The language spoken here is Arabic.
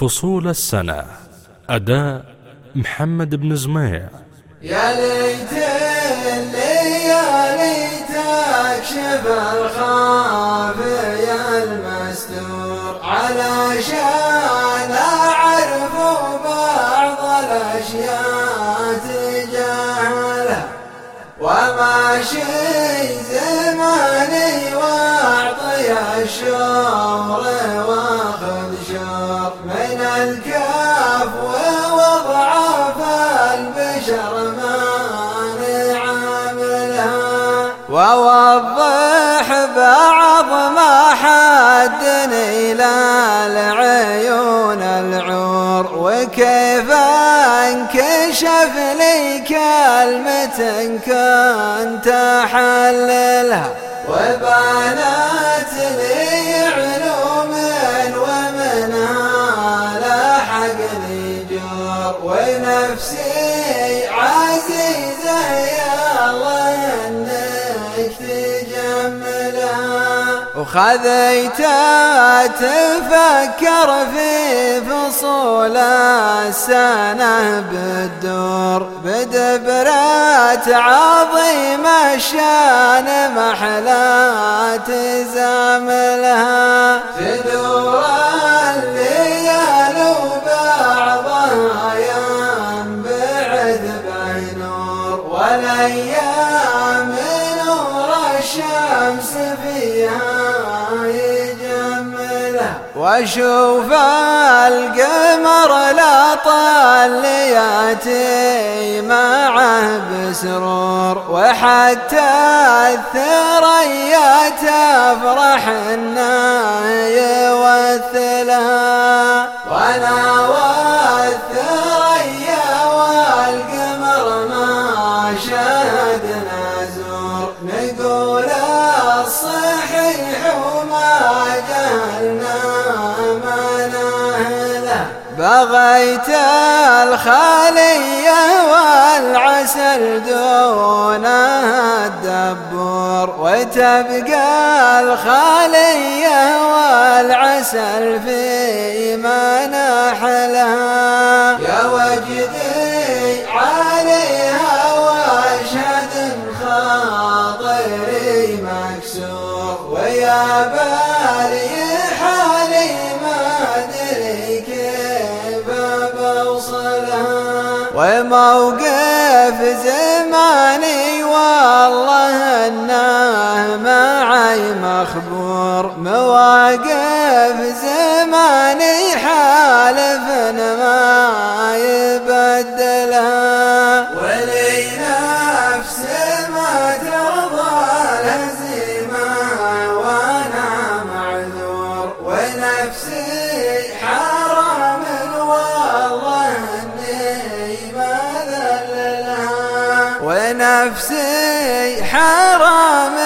فصول السنة أداء محمد بن زميع. يا ليت الليالي تكشف الخافي المستور. علشان أعرف بعض الأشياء تجاهلها وماشي زماني وأعطي الشهر بعض ما حدني لا العيون العور وكيف انكشف لي كلمة كنت احللها وبانت وخذيت تفكر في فصول السنة بالدور بدبرات عظيم الشان محلى تزاملها تدور الليال وبعضها ينبعث بنور والأيام نور الشمس فيها وأشوف القمر لا طال ياتي معه بسرور وحتى الثريا تفرح انه يوثلها وأنا والثريا والقمر ما شاهدنا بغيت الخلية والعسل دونها الدبور وتبقى الخلية والعسل في مناحلها. يا وجدي عليها وأشهد خاطري مكسور. ويا بالي وموقف زماني نفسي حرام